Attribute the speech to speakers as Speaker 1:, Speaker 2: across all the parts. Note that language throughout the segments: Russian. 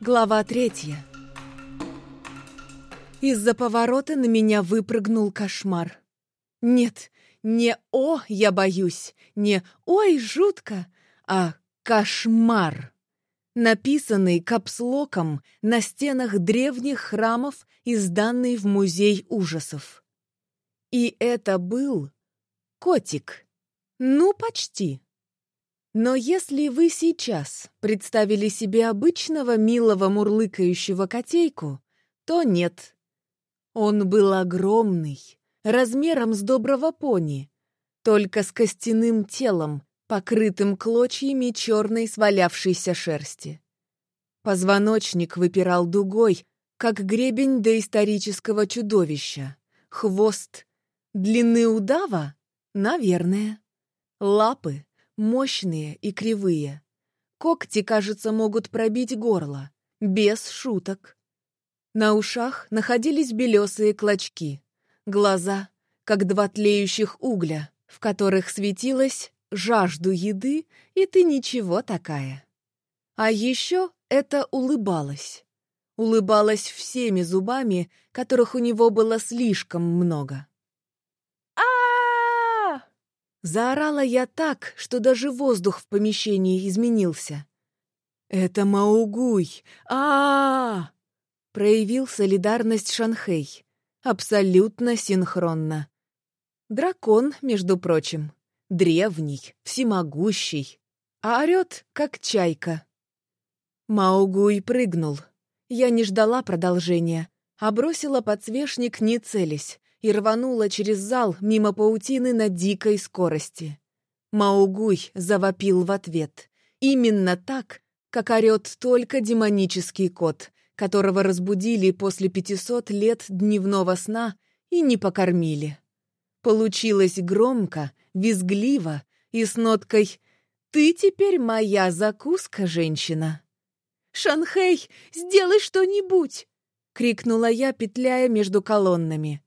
Speaker 1: Глава третья. Из-за поворота на меня выпрыгнул кошмар. Нет, не «о, я боюсь», не «ой, жутко», а «кошмар», написанный капслоком на стенах древних храмов и сданный в музей ужасов. И это был котик. Ну, почти. Но если вы сейчас представили себе обычного милого мурлыкающего котейку, то нет. Он был огромный, размером с доброго пони, только с костяным телом, покрытым клочьями черной свалявшейся шерсти. Позвоночник выпирал дугой, как гребень доисторического чудовища. Хвост. Длины удава? Наверное. Лапы мощные и кривые. Когти, кажется, могут пробить горло. Без шуток. На ушах находились белесые клочки. Глаза, как два тлеющих угля, в которых светилась жажду еды, и ты ничего такая. А еще это улыбалась. Улыбалась всеми зубами, которых у него было слишком много. Заорала я так, что даже воздух в помещении изменился. «Это Маугуй! а, -а, -а Проявил солидарность Шанхей. Абсолютно синхронно. Дракон, между прочим. Древний, всемогущий. А орёт, как чайка. Маугуй прыгнул. Я не ждала продолжения, а бросила подсвечник, не целясь, и рванула через зал мимо паутины на дикой скорости. Маугуй завопил в ответ. Именно так, как орет только демонический кот, которого разбудили после пятисот лет дневного сна и не покормили. Получилось громко, визгливо и с ноткой «Ты теперь моя закуска, женщина!» «Шанхей, сделай что-нибудь!» — крикнула я, петляя между колоннами.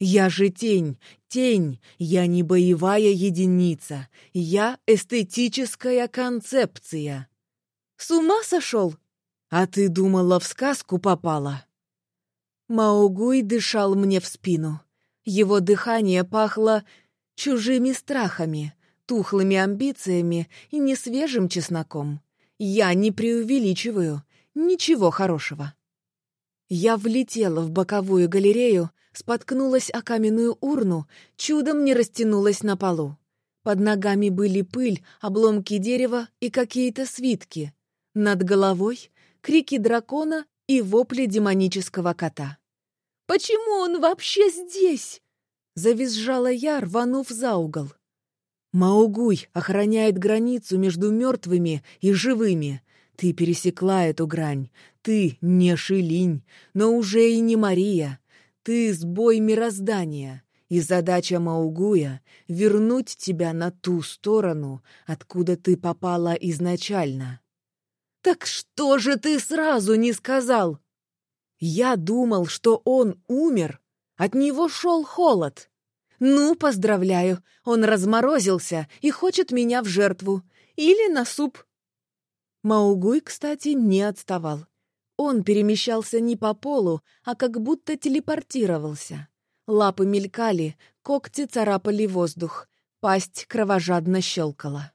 Speaker 1: Я же тень, тень, я не боевая единица, я эстетическая концепция. С ума сошел? А ты думала, в сказку попала? Маугуй дышал мне в спину. Его дыхание пахло чужими страхами, тухлыми амбициями и несвежим чесноком. Я не преувеличиваю, ничего хорошего. Я влетела в боковую галерею, споткнулась о каменную урну, чудом не растянулась на полу. Под ногами были пыль, обломки дерева и какие-то свитки. Над головой — крики дракона и вопли демонического кота. «Почему он вообще здесь?» — завизжала я, рванув за угол. Маугуй охраняет границу между мертвыми и живыми. Ты пересекла эту грань. Ты не Шилинь, но уже и не Мария. Ты сбой мироздания. И задача Маугуя — вернуть тебя на ту сторону, откуда ты попала изначально. «Так что же ты сразу не сказал?» «Я думал, что он умер. От него шел холод. Ну, поздравляю, он разморозился и хочет меня в жертву. Или на суп. Маугуй, кстати, не отставал. Он перемещался не по полу, а как будто телепортировался. Лапы мелькали, когти царапали воздух, пасть кровожадно щелкала.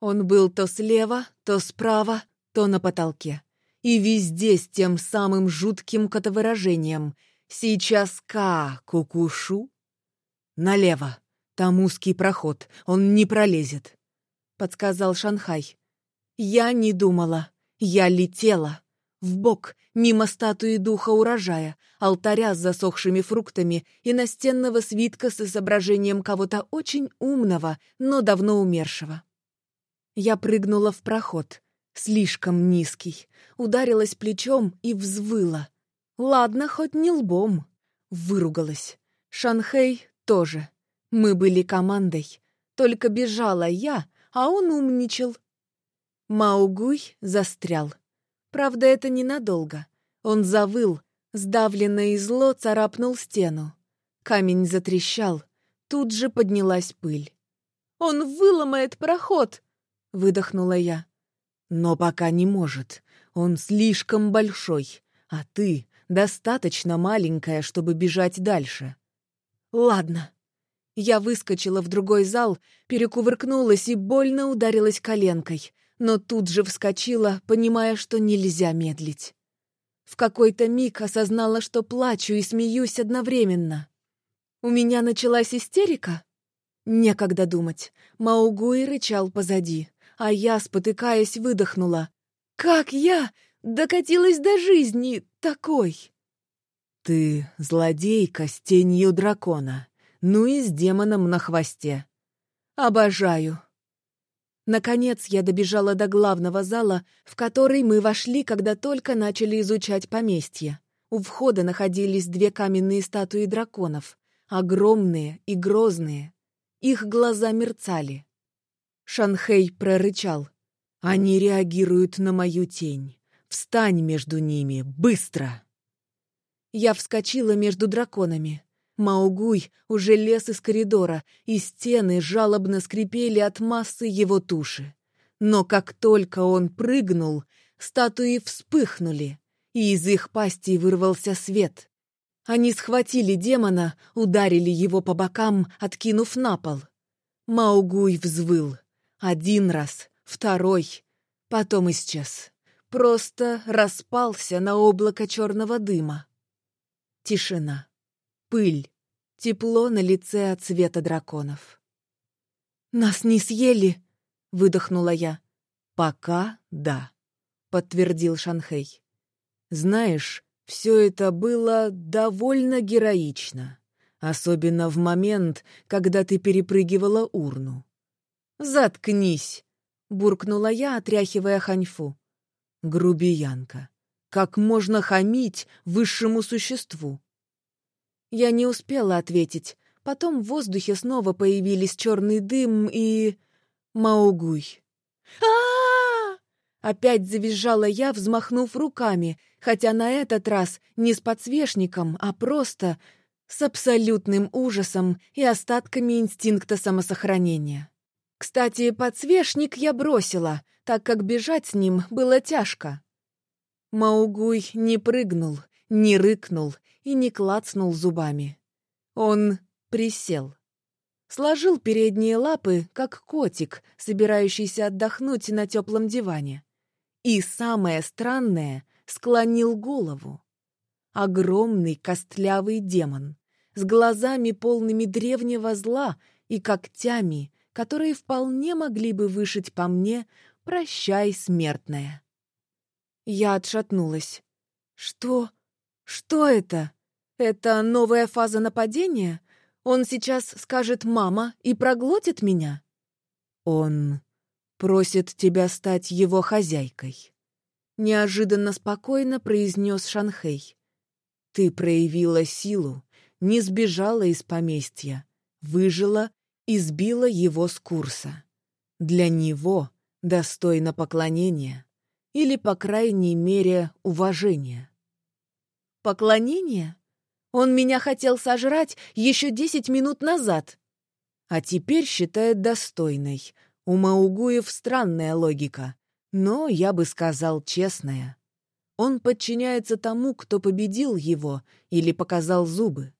Speaker 1: Он был то слева, то справа, то на потолке. И везде с тем самым жутким котовыражением «Сейчас Ка, кукушу!» «Налево! Там узкий проход, он не пролезет», — подсказал Шанхай. Я не думала. Я летела. В бок, мимо статуи духа урожая, алтаря с засохшими фруктами и настенного свитка с изображением кого-то очень умного, но давно умершего. Я прыгнула в проход, слишком низкий, ударилась плечом и взвыла. Ладно, хоть не лбом. Выругалась. Шанхей тоже. Мы были командой. Только бежала я, а он умничал, Маугуй застрял. Правда, это ненадолго. Он завыл, сдавленно и зло царапнул стену. Камень затрещал. Тут же поднялась пыль. «Он выломает проход!» — выдохнула я. «Но пока не может. Он слишком большой, а ты достаточно маленькая, чтобы бежать дальше. Ладно. Я выскочила в другой зал, перекувыркнулась и больно ударилась коленкой, но тут же вскочила, понимая, что нельзя медлить. В какой-то миг осознала, что плачу и смеюсь одновременно. У меня началась истерика? Некогда думать. Маугуи рычал позади, а я, спотыкаясь, выдохнула. «Как я докатилась до жизни такой?» «Ты злодейка с тенью дракона, ну и с демоном на хвосте. Обожаю!» Наконец я добежала до главного зала, в который мы вошли, когда только начали изучать поместье. У входа находились две каменные статуи драконов, огромные и грозные. Их глаза мерцали. Шанхей прорычал. «Они реагируют на мою тень. Встань между ними, быстро!» Я вскочила между драконами. Маугуй уже лез из коридора, и стены жалобно скрипели от массы его туши. Но как только он прыгнул, статуи вспыхнули, и из их пастей вырвался свет. Они схватили демона, ударили его по бокам, откинув на пол. Маугуй взвыл. Один раз, второй, потом исчез. Просто распался на облако черного дыма. Тишина пыль, тепло на лице от цвета драконов. «Нас не съели!» — выдохнула я. «Пока да», — подтвердил Шанхей. «Знаешь, все это было довольно героично, особенно в момент, когда ты перепрыгивала урну». «Заткнись!» — буркнула я, отряхивая ханьфу. «Грубиянка! Как можно хамить высшему существу?» Я не успела ответить. Потом в воздухе снова появились черный дым и... Маугуй. а, Опять завизжала я, взмахнув руками, хотя на этот раз не с подсвечником, а просто с абсолютным ужасом и остатками инстинкта самосохранения. Кстати, подсвечник я бросила, так как бежать с ним было тяжко. Маугуй не прыгнул, не рыкнул и не клацнул зубами. Он присел. Сложил передние лапы, как котик, собирающийся отдохнуть на теплом диване. И самое странное — склонил голову. Огромный костлявый демон, с глазами полными древнего зла и когтями, которые вполне могли бы вышить по мне «Прощай, смертная». Я отшатнулась. «Что? Что это? Это новая фаза нападения? Он сейчас скажет «мама» и проглотит меня? Он просит тебя стать его хозяйкой. Неожиданно спокойно произнес Шанхей. Ты проявила силу, не сбежала из поместья, выжила и сбила его с курса. Для него достойно поклонения или, по крайней мере, уважения. Поклонение? Он меня хотел сожрать еще десять минут назад. А теперь считает достойной. У Маугуев странная логика, но, я бы сказал, честная. Он подчиняется тому, кто победил его или показал зубы.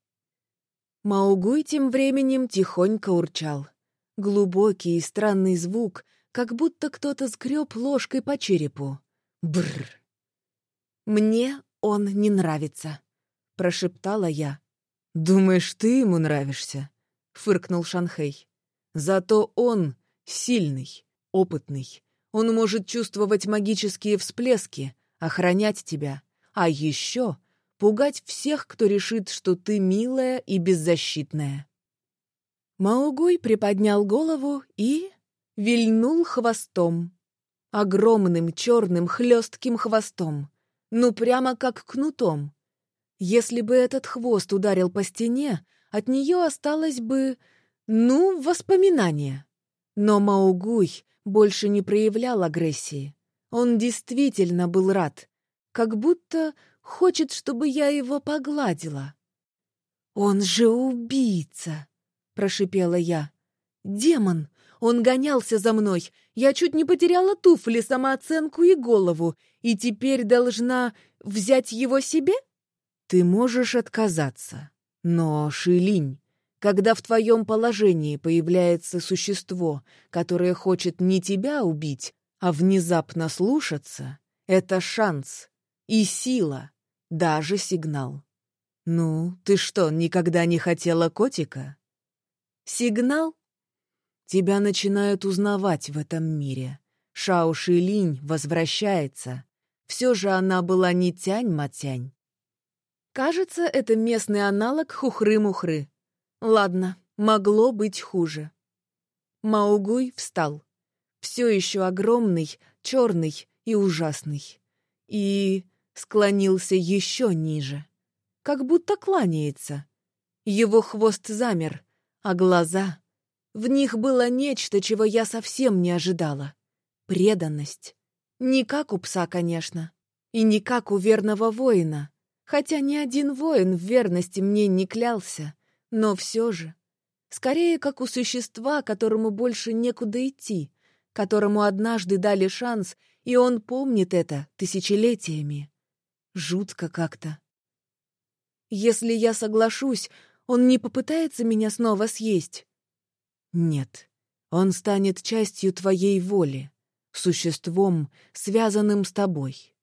Speaker 1: Маугуй тем временем тихонько урчал. Глубокий и странный звук, как будто кто-то скреб ложкой по черепу. Бррр. Мне он не нравится», — прошептала я. «Думаешь, ты ему нравишься?» — фыркнул Шанхей. «Зато он сильный, опытный. Он может чувствовать магические всплески, охранять тебя, а еще пугать всех, кто решит, что ты милая и беззащитная». Маугуй приподнял голову и вильнул хвостом. Огромным черным хлестким хвостом, ну прямо как кнутом. Если бы этот хвост ударил по стене, от нее осталось бы, ну, воспоминание. Но Маугуй больше не проявлял агрессии. Он действительно был рад, как будто хочет, чтобы я его погладила. «Он же убийца!» — прошипела я. «Демон! Он гонялся за мной. Я чуть не потеряла туфли, самооценку и голову. И теперь должна взять его себе? Ты можешь отказаться. Но, Шилинь, когда в твоем положении появляется существо, которое хочет не тебя убить, а внезапно слушаться, это шанс и сила, даже сигнал. Ну, ты что, никогда не хотела котика? Сигнал? Тебя начинают узнавать в этом мире. Шао Шилинь возвращается. Все же она была не тянь-матянь. Кажется, это местный аналог хухры-мухры. Ладно, могло быть хуже. Маугуй встал. Все еще огромный, черный и ужасный. И склонился еще ниже. Как будто кланяется. Его хвост замер, а глаза... В них было нечто, чего я совсем не ожидала. Преданность. Не как у пса, конечно. И не как у верного воина. Хотя ни один воин в верности мне не клялся. Но все же. Скорее, как у существа, которому больше некуда идти, которому однажды дали шанс, и он помнит это тысячелетиями. Жутко как-то. Если я соглашусь, он не попытается меня снова съесть. Нет, он станет частью твоей воли существом, связанным с тобой.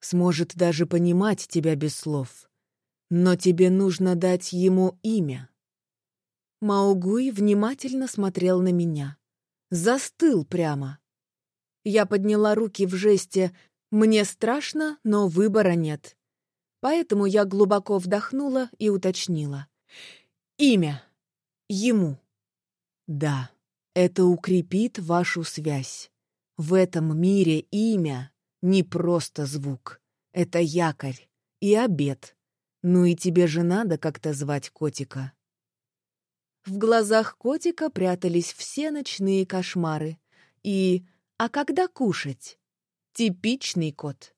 Speaker 1: Сможет даже понимать тебя без слов. Но тебе нужно дать ему имя. Маугуй внимательно смотрел на меня. Застыл прямо. Я подняла руки в жесте «Мне страшно, но выбора нет». Поэтому я глубоко вдохнула и уточнила. «Имя. Ему». «Да, это укрепит вашу связь. В этом мире имя не просто звук. Это якорь и обед. Ну и тебе же надо как-то звать котика. В глазах котика прятались все ночные кошмары. И «А когда кушать?» Типичный кот.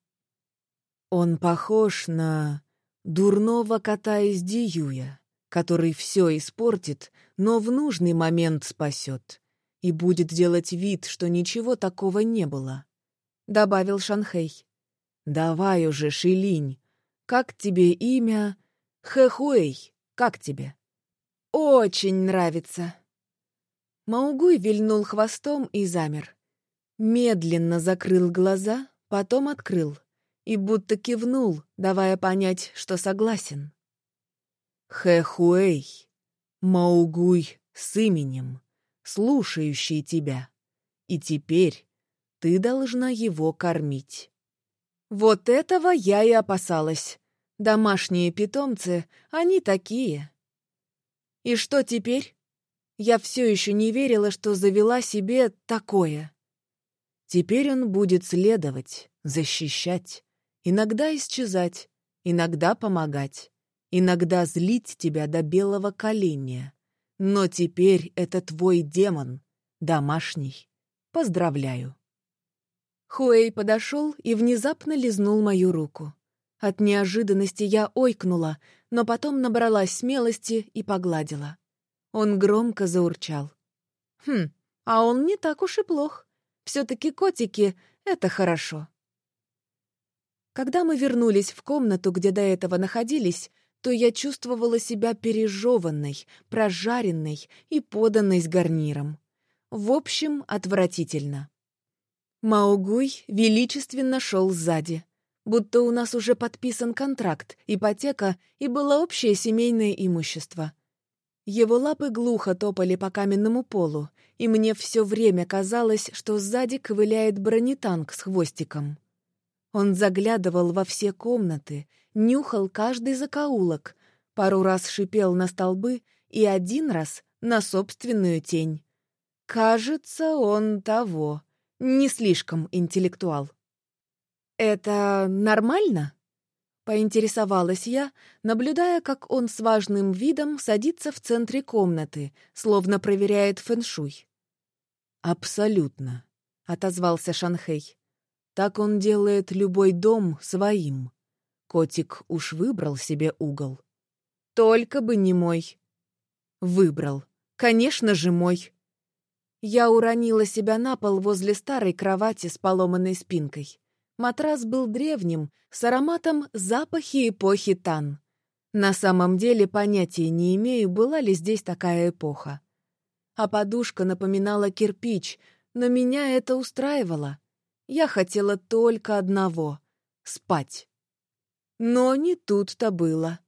Speaker 1: Он похож на дурного кота из Диюя, который все испортит, но в нужный момент спасет и будет делать вид, что ничего такого не было», — добавил Шанхэй. «Давай уже, Шилинь, как тебе имя? Хэхуэй, как тебе?» «Очень нравится». Маугуй вильнул хвостом и замер. Медленно закрыл глаза, потом открыл и будто кивнул, давая понять, что согласен. Хэхуэй, Маугуй с именем слушающий тебя. И теперь ты должна его кормить. Вот этого я и опасалась. Домашние питомцы, они такие. И что теперь? Я все еще не верила, что завела себе такое. Теперь он будет следовать, защищать, иногда исчезать, иногда помогать, иногда злить тебя до белого коленя. Но теперь это твой демон, домашний. Поздравляю. Хуэй подошел и внезапно лизнул мою руку. От неожиданности я ойкнула, но потом набралась смелости и погладила. Он громко заурчал. Хм, а он не так уж и плох. Все-таки котики — это хорошо. Когда мы вернулись в комнату, где до этого находились, то я чувствовала себя пережеванной, прожаренной и поданной с гарниром. В общем, отвратительно. Маугуй величественно шел сзади, будто у нас уже подписан контракт, ипотека и было общее семейное имущество. Его лапы глухо топали по каменному полу, и мне все время казалось, что сзади ковыляет бронетанк с хвостиком. Он заглядывал во все комнаты, нюхал каждый закоулок, пару раз шипел на столбы и один раз на собственную тень. Кажется, он того, не слишком интеллектуал. «Это нормально?» — поинтересовалась я, наблюдая, как он с важным видом садится в центре комнаты, словно проверяет фэншуй. «Абсолютно», — отозвался Шанхэй. Так он делает любой дом своим. Котик уж выбрал себе угол. Только бы не мой. Выбрал. Конечно же, мой. Я уронила себя на пол возле старой кровати с поломанной спинкой. Матрас был древним, с ароматом запахи эпохи Тан. На самом деле понятия не имею, была ли здесь такая эпоха. А подушка напоминала кирпич, но меня это устраивало. Я хотела только одного — спать. Но не тут-то было.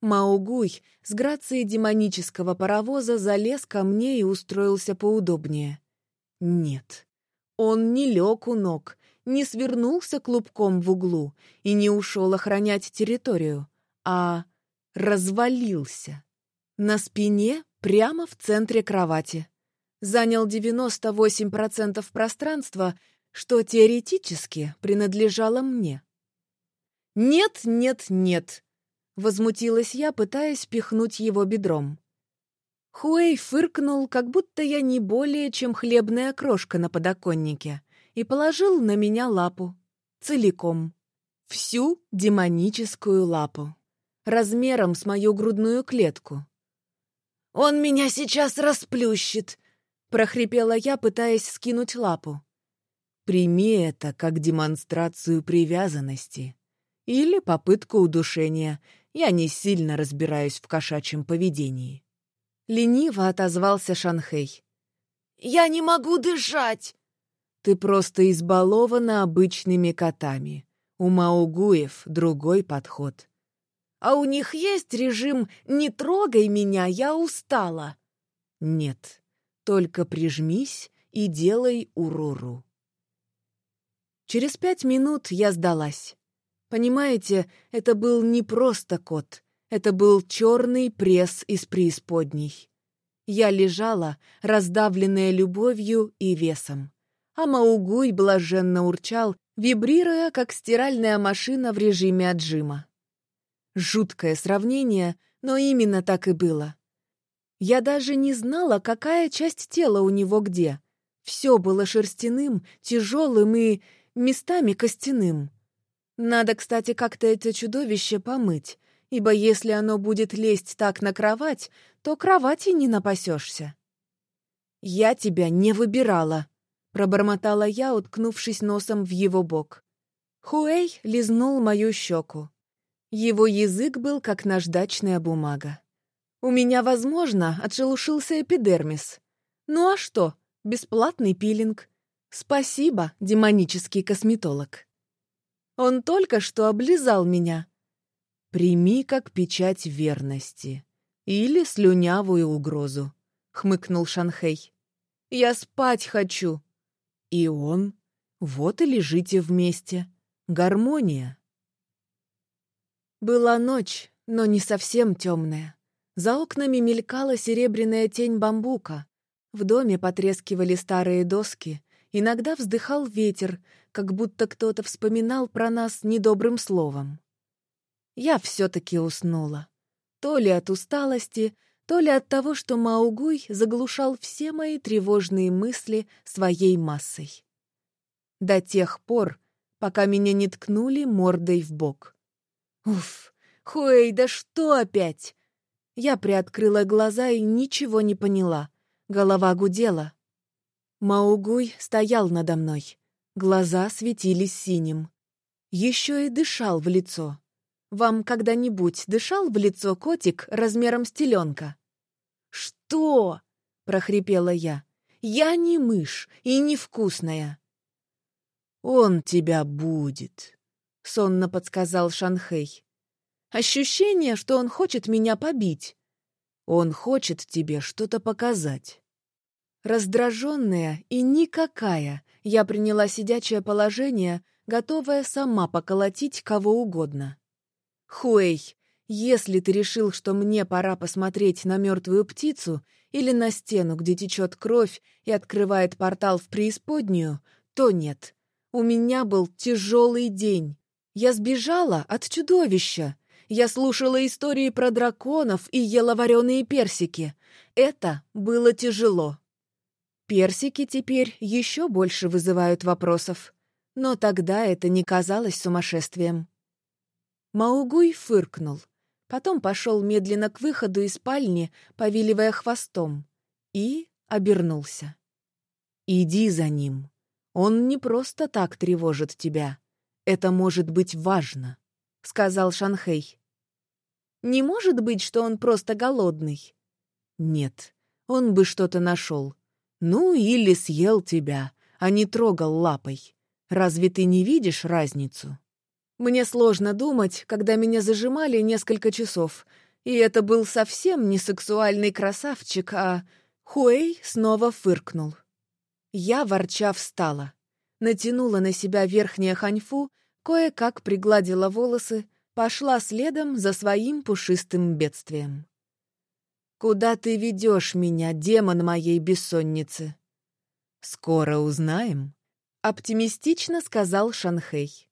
Speaker 1: Маугуй с грацией демонического паровоза залез ко мне и устроился поудобнее. Нет, он не лег у ног, не свернулся клубком в углу и не ушел охранять территорию, а развалился. На спине прямо в центре кровати. Занял 98% пространства, что теоретически принадлежало мне. «Нет, нет, нет!» — возмутилась я, пытаясь пихнуть его бедром. Хуэй фыркнул, как будто я не более, чем хлебная крошка на подоконнике, и положил на меня лапу. Целиком. Всю демоническую лапу. Размером с мою грудную клетку. «Он меня сейчас расплющит!» — прохрипела я, пытаясь скинуть лапу. «Прими это как демонстрацию привязанности или попытку удушения. Я не сильно разбираюсь в кошачьем поведении». Лениво отозвался Шанхей. «Я не могу дышать!» «Ты просто избалована обычными котами. У маугуев другой подход». «А у них есть режим «не трогай меня, я устала»?» «Нет, только прижмись и делай уруру». Через пять минут я сдалась. Понимаете, это был не просто кот. Это был черный пресс из преисподней. Я лежала, раздавленная любовью и весом. А Маугуй блаженно урчал, вибрируя, как стиральная машина в режиме отжима. Жуткое сравнение, но именно так и было. Я даже не знала, какая часть тела у него где. Все было шерстяным, тяжелым и местами костяным. Надо, кстати, как-то это чудовище помыть, ибо если оно будет лезть так на кровать, то кровати не напасешься. «Я тебя не выбирала», — пробормотала я, уткнувшись носом в его бок. Хуэй лизнул мою щеку. Его язык был как наждачная бумага. У меня, возможно, отшелушился эпидермис. Ну а что, бесплатный пилинг. Спасибо, демонический косметолог. Он только что облизал меня. «Прими как печать верности. Или слюнявую угрозу», — хмыкнул Шанхей. «Я спать хочу». И он. Вот и лежите вместе. Гармония. Была ночь, но не совсем темная. За окнами мелькала серебряная тень бамбука. В доме потрескивали старые доски. Иногда вздыхал ветер, как будто кто-то вспоминал про нас недобрым словом. Я все-таки уснула. То ли от усталости, то ли от того, что Маугуй заглушал все мои тревожные мысли своей массой. До тех пор, пока меня не ткнули мордой в бок. Уф, Хуэй, да что опять? Я приоткрыла глаза и ничего не поняла. Голова гудела. Маугуй стоял надо мной. Глаза светились синим. Еще и дышал в лицо. Вам когда-нибудь дышал в лицо котик размером с теленка? «Что?» — прохрипела я. «Я не мышь и не вкусная». «Он тебя будет», — сонно подсказал Шанхей. «Ощущение, что он хочет меня побить. Он хочет тебе что-то показать». Раздраженная и никакая, я приняла сидячее положение, готовая сама поколотить кого угодно. «Хуэй, если ты решил, что мне пора посмотреть на мертвую птицу или на стену, где течет кровь и открывает портал в преисподнюю, то нет. У меня был тяжелый день. Я сбежала от чудовища. Я слушала истории про драконов и ела вареные персики. Это было тяжело. Персики теперь еще больше вызывают вопросов. Но тогда это не казалось сумасшествием. Маугуй фыркнул. Потом пошел медленно к выходу из спальни, повиливая хвостом. И обернулся. «Иди за ним. Он не просто так тревожит тебя. Это может быть важно», — сказал Шанхей. «Не может быть, что он просто голодный?» «Нет, он бы что-то нашел. Ну, или съел тебя, а не трогал лапой. Разве ты не видишь разницу?» Мне сложно думать, когда меня зажимали несколько часов, и это был совсем не сексуальный красавчик, а... Хуэй снова фыркнул. Я, ворча, встала. Натянула на себя верхнее ханьфу, кое-как пригладила волосы, пошла следом за своим пушистым бедствием. «Куда ты ведешь меня, демон моей бессонницы?» «Скоро узнаем», — оптимистично сказал Шанхей.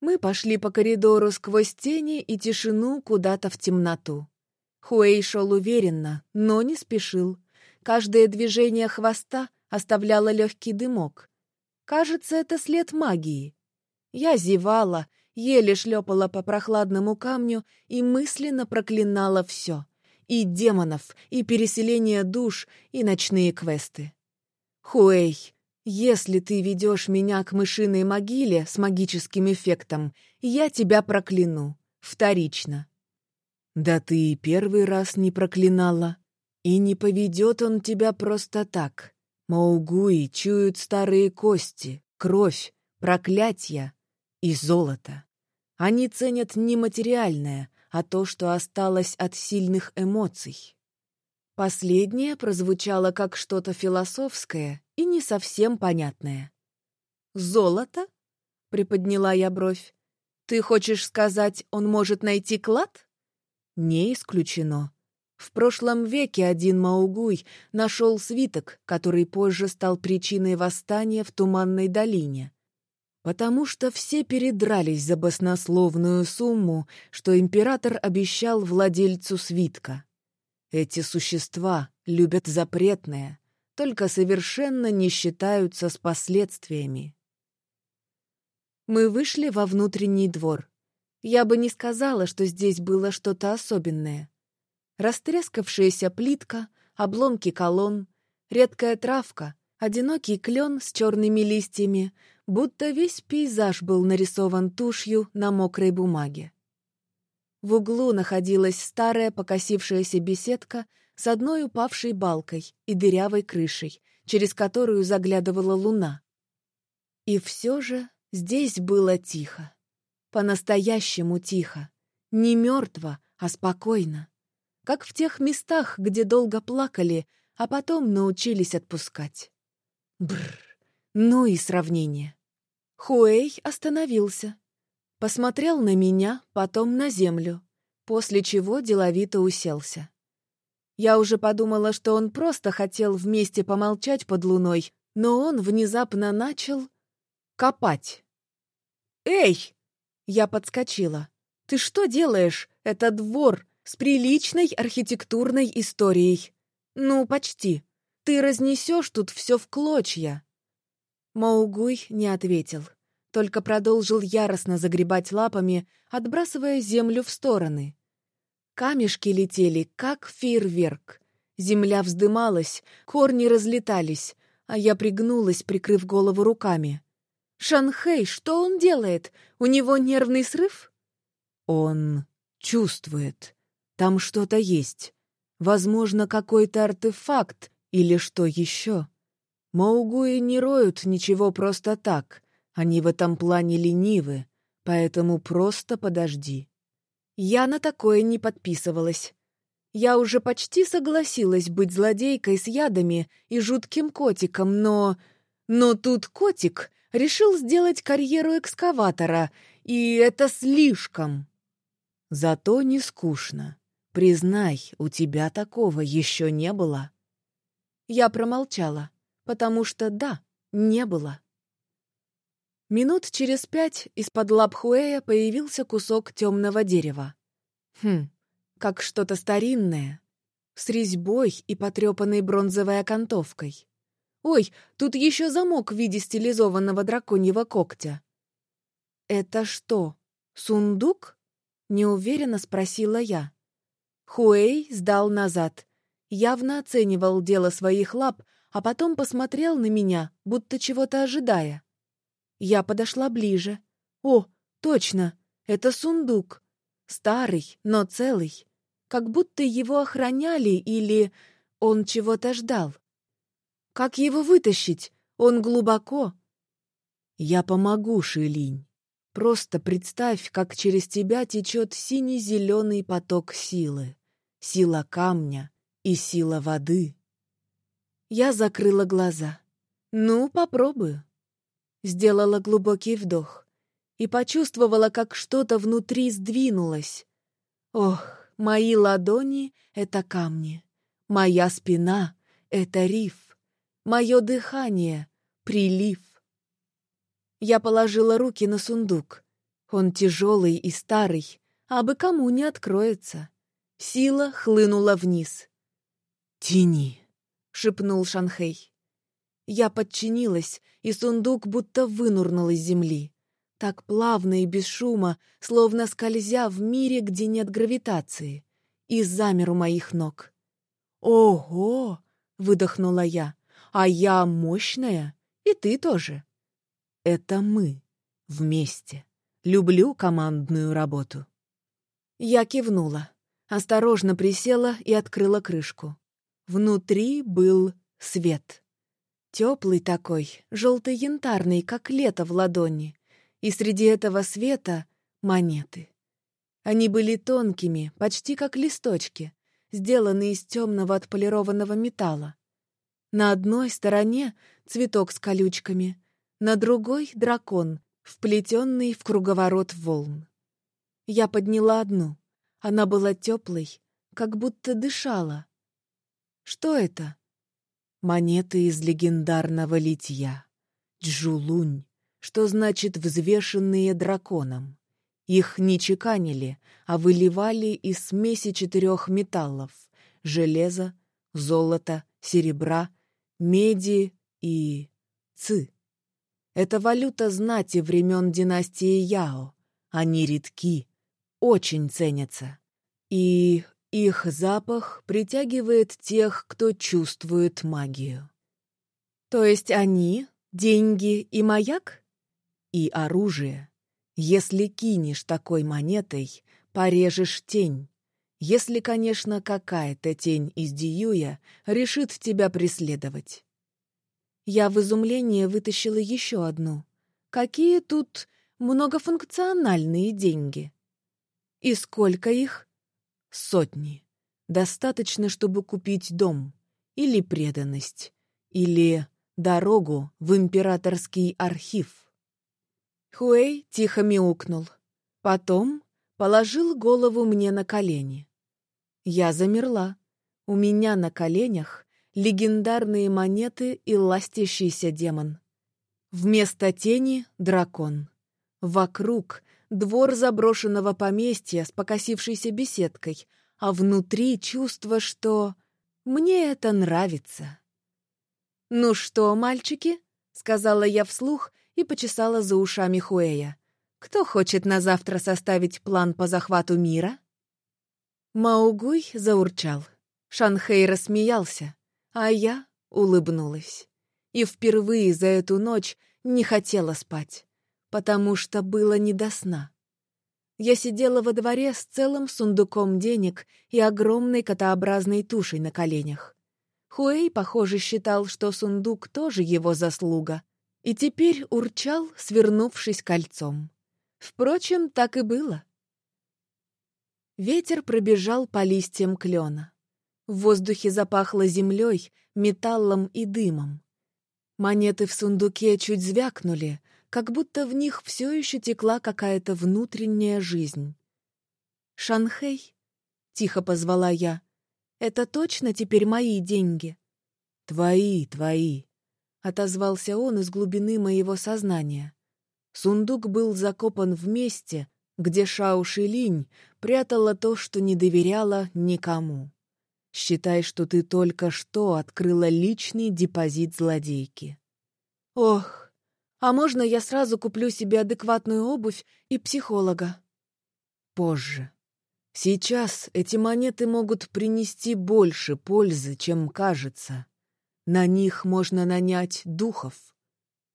Speaker 1: Мы пошли по коридору сквозь тени и тишину куда-то в темноту. Хуэй шел уверенно, но не спешил. Каждое движение хвоста оставляло легкий дымок. Кажется, это след магии. Я зевала, еле шлепала по прохладному камню и мысленно проклинала все. И демонов, и переселение душ, и ночные квесты. Хуэй, если ты ведешь меня к мышиной могиле с магическим эффектом, я тебя прокляну. Вторично. Да ты и первый раз не проклинала. И не поведет он тебя просто так. Маугуи чуют старые кости, кровь, проклятия и золото. Они ценят не материальное, а то, что осталось от сильных эмоций. Последнее прозвучало как что-то философское и не совсем понятное. «Золото?» — приподняла я бровь. «Ты хочешь сказать, он может найти клад?» «Не исключено. В прошлом веке один Маугуй нашел свиток, который позже стал причиной восстания в Туманной долине. Потому что все передрались за баснословную сумму, что император обещал владельцу свитка. Эти существа любят запретное, только совершенно не считаются с последствиями. Мы вышли во внутренний двор. Я бы не сказала, что здесь было что-то особенное. Растрескавшаяся плитка, обломки колонн, редкая травка, одинокий клен с черными листьями, будто весь пейзаж был нарисован тушью на мокрой бумаге. В углу находилась старая покосившаяся беседка с одной упавшей балкой и дырявой крышей, через которую заглядывала луна. И все же здесь было тихо. По-настоящему тихо. Не мертво, а спокойно. Как в тех местах, где долго плакали, а потом научились отпускать. Бррр, ну и сравнение. Хуэй остановился, Посмотрел на меня, потом на землю, после чего деловито уселся. Я уже подумала, что он просто хотел вместе помолчать под луной, но он внезапно начал копать. «Эй!» — я подскочила. «Ты что делаешь? Это двор с приличной архитектурной историей. Ну, почти. Ты разнесешь тут все в клочья». Маугуй не ответил только продолжил яростно загребать лапами, отбрасывая землю в стороны. Камешки летели, как фейерверк. Земля вздымалась, корни разлетались, а я пригнулась, прикрыв голову руками. «Шанхэй, что он делает? У него нервный срыв?» «Он чувствует. Там что-то есть. Возможно, какой-то артефакт или что еще. Маугуи не роют ничего просто так. Они в этом плане ленивы, поэтому просто подожди. Я на такое не подписывалась. Я уже почти согласилась быть злодейкой с ядами и жутким котиком, но... Но тут котик решил сделать карьеру экскаватора, и это слишком. Зато не скучно. Признай, у тебя такого еще не было. Я промолчала, потому что да, не было. Минут через пять из-под лап Хуэя появился кусок темного дерева. Хм, как что-то старинное, с резьбой и потрепанной бронзовой окантовкой. Ой, тут еще замок в виде стилизованного драконьего когтя. «Это что, сундук?» — неуверенно спросила я. Хуэй сдал назад, явно оценивал дело своих лап, а потом посмотрел на меня, будто чего-то ожидая. Я подошла ближе. О, точно, это сундук. Старый, но целый. Как будто его охраняли или он чего-то ждал. Как его вытащить? Он глубоко. Я помогу, Шилинь. Просто представь, как через тебя течет синий-зеленый поток силы. Сила камня и сила воды. Я закрыла глаза. Ну, попробую. Сделала глубокий вдох и почувствовала, как что-то внутри сдвинулось. Ох, мои ладони — это камни. Моя спина — это риф. Мое дыхание — прилив. Я положила руки на сундук. Он тяжелый и старый, а бы кому не откроется. Сила хлынула вниз. «Тяни», — шепнул Шанхей. Я подчинилась, и сундук будто вынурнул из земли так плавно и без шума, словно скользя в мире, где нет гравитации, и замер у моих ног. «Ого!» — выдохнула я. «А я мощная, и ты тоже». «Это мы. Вместе. Люблю командную работу». Я кивнула, осторожно присела и открыла крышку. Внутри был свет. Теплый такой, желто-янтарный, как лето в ладони и среди этого света — монеты. Они были тонкими, почти как листочки, сделанные из темного отполированного металла. На одной стороне цветок с колючками, на другой — дракон, вплетенный в круговорот волн. Я подняла одну. Она была теплой, как будто дышала. Что это? Монеты из легендарного литья. Джулунь что значит «взвешенные драконом». Их не чеканили, а выливали из смеси четырех металлов — железа, золота, серебра, меди и ци. Это валюта знати времен династии Яо. Они редки, очень ценятся. И их запах притягивает тех, кто чувствует магию. То есть они — деньги и маяк? и оружие. Если кинешь такой монетой, порежешь тень. Если, конечно, какая-то тень из Диюя решит тебя преследовать. Я в изумлении вытащила еще одну. Какие тут многофункциональные деньги? И сколько их? Сотни. Достаточно, чтобы купить дом. Или преданность. Или дорогу в императорский архив. Хуэй тихо мяукнул. Потом положил голову мне на колени. Я замерла. У меня на коленях легендарные монеты и ластящийся демон. Вместо тени — дракон. Вокруг — двор заброшенного поместья с покосившейся беседкой, а внутри чувство, что мне это нравится. «Ну что, мальчики?» — сказала я вслух и почесала за ушами Хуэя. «Кто хочет на завтра составить план по захвату мира?» Маугуй заурчал. Шанхей рассмеялся, а я улыбнулась. И впервые за эту ночь не хотела спать, потому что было не до сна. Я сидела во дворе с целым сундуком денег и огромной котообразной тушей на коленях. Хуэй, похоже, считал, что сундук тоже его заслуга, и теперь урчал, свернувшись кольцом. Впрочем, так и было. Ветер пробежал по листьям клена. В воздухе запахло землей, металлом и дымом. Монеты в сундуке чуть звякнули, как будто в них все еще текла какая-то внутренняя жизнь. «Шанхэй?» — тихо позвала я. «Это точно теперь мои деньги?» «Твои, твои», — отозвался он из глубины моего сознания. Сундук был закопан в месте, где Шао Шилинь прятала то, что не доверяла никому. Считай, что ты только что открыла личный депозит злодейки. Ох, а можно я сразу куплю себе адекватную обувь и психолога? Позже. Сейчас эти монеты могут принести больше пользы, чем кажется. На них можно нанять духов.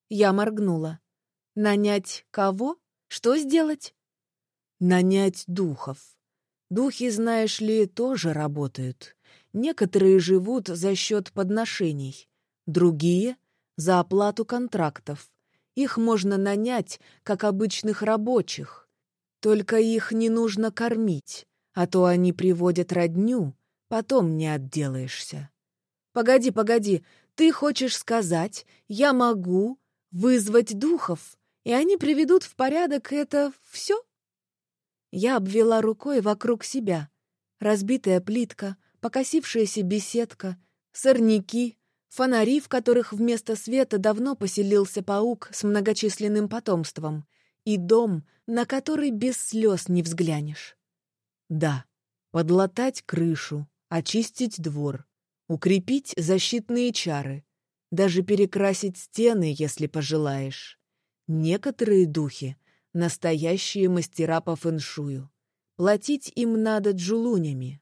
Speaker 1: Я моргнула. Нанять кого? Что сделать?
Speaker 2: Нанять духов. Духи, знаешь ли, тоже работают. Некоторые живут за счет подношений, другие — за оплату контрактов. Их можно нанять, как обычных рабочих. Только их не нужно кормить, а то они приводят родню, потом не отделаешься.
Speaker 1: Погоди, погоди, ты хочешь сказать, я могу вызвать духов, и они приведут в порядок это все? Я обвела рукой вокруг себя. Разбитая плитка, покосившаяся беседка, сорняки, фонари, в которых вместо света давно поселился паук с многочисленным потомством, и дом, на который без слез не взглянешь.
Speaker 2: Да, подлатать крышу, очистить двор, укрепить защитные чары, даже перекрасить стены, если пожелаешь. Некоторые духи — настоящие мастера по фэншую. Платить им надо джулунями.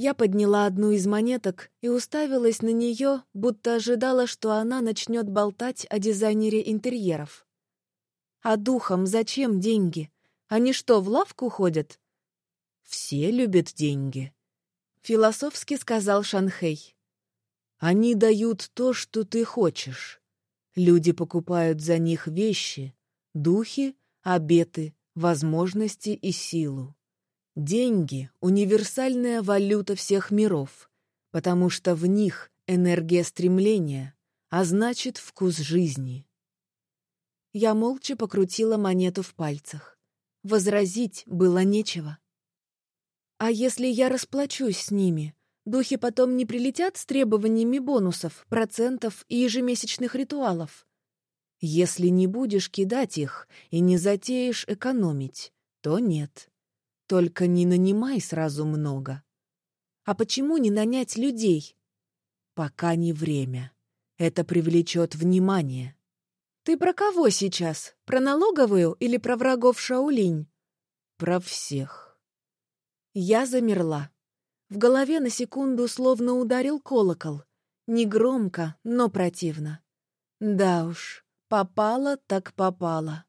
Speaker 1: Я подняла одну из монеток и уставилась на нее, будто ожидала, что она начнет болтать о дизайнере интерьеров. А духам зачем деньги? Они что, в лавку ходят?
Speaker 2: Все любят деньги, —
Speaker 1: философски сказал Шанхей.
Speaker 2: Они дают то, что ты хочешь. Люди покупают за них вещи, духи, обеты, возможности и силу. Деньги — универсальная валюта всех миров, потому что в них энергия стремления, а значит, вкус жизни.
Speaker 1: Я молча покрутила монету в пальцах. Возразить было нечего. А если я расплачусь с ними, духи потом не прилетят с требованиями бонусов, процентов и ежемесячных ритуалов?
Speaker 2: Если не будешь кидать их и не затеешь экономить, то нет. Только не нанимай сразу много.
Speaker 1: А почему не нанять людей?
Speaker 2: Пока не время. Это привлечет внимание.
Speaker 1: Ты про кого сейчас? Про налоговую или про врагов Шаулинь?
Speaker 2: Про всех.
Speaker 1: Я замерла. В голове на секунду словно ударил колокол. Негромко, но противно. Да уж, попало так попало.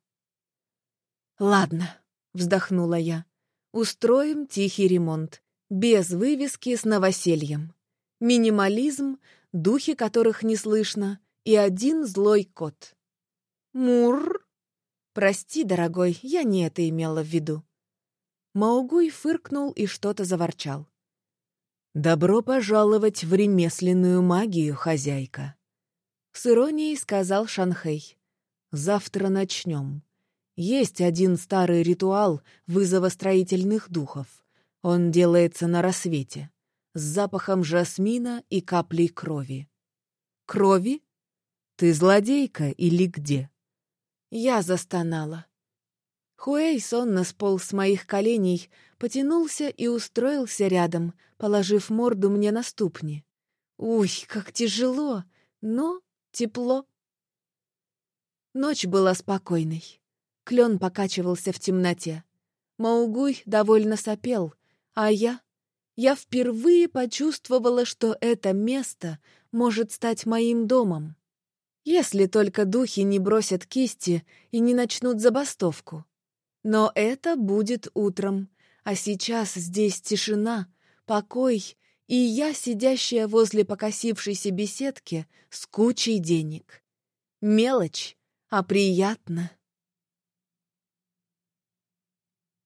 Speaker 1: «Ладно», — вздохнула я. Устроим тихий ремонт, без вывески с новосельем. Минимализм, духи которых не слышно, и один злой кот. Мур. Прости, дорогой, я не это имела в виду. Маугуй фыркнул и что-то заворчал.
Speaker 2: «Добро пожаловать в ремесленную магию, хозяйка!»
Speaker 1: С иронией сказал Шанхэй.
Speaker 2: «Завтра начнем. Есть один старый ритуал вызова строительных духов. Он делается на рассвете, с запахом жасмина и каплей крови.
Speaker 1: Крови?
Speaker 2: Ты злодейка или где?
Speaker 1: Я застонала. Хуэй сонно сполз с моих коленей, потянулся и устроился рядом, положив морду мне на ступни. Уй, как тяжело, но тепло. Ночь была спокойной. Клен покачивался в темноте. Маугуй довольно сопел, а я... Я впервые почувствовала, что это место может стать моим домом. Если только духи не бросят кисти и не начнут забастовку. Но это будет утром, а сейчас здесь тишина, покой и я, сидящая возле покосившейся беседки с кучей денег. Мелочь, а приятно.